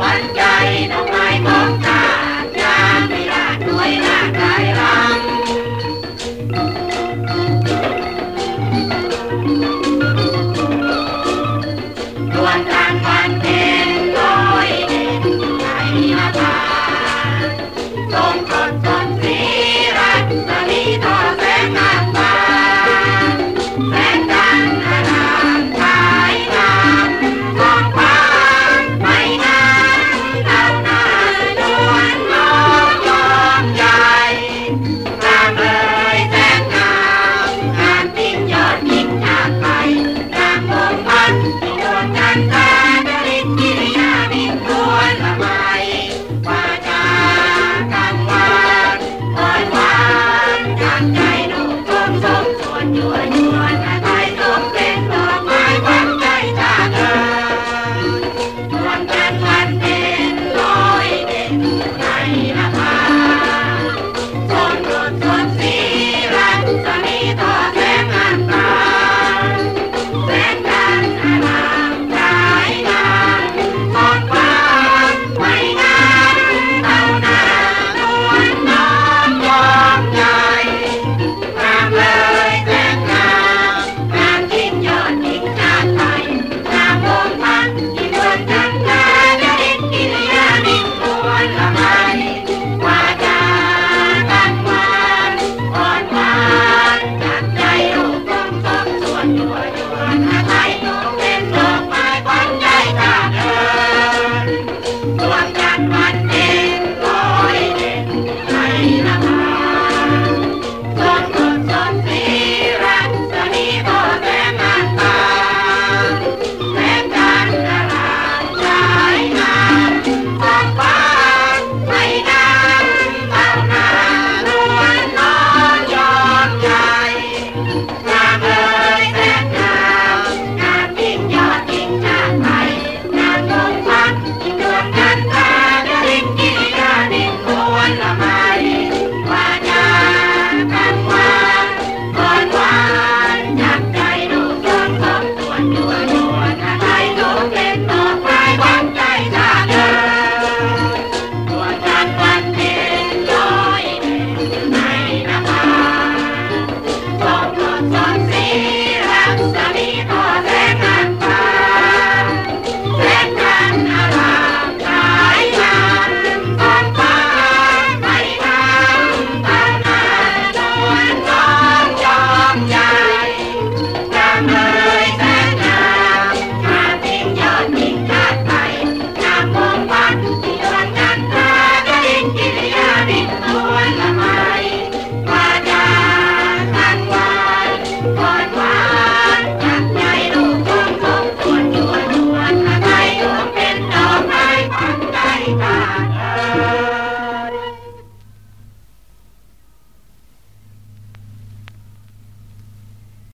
วัน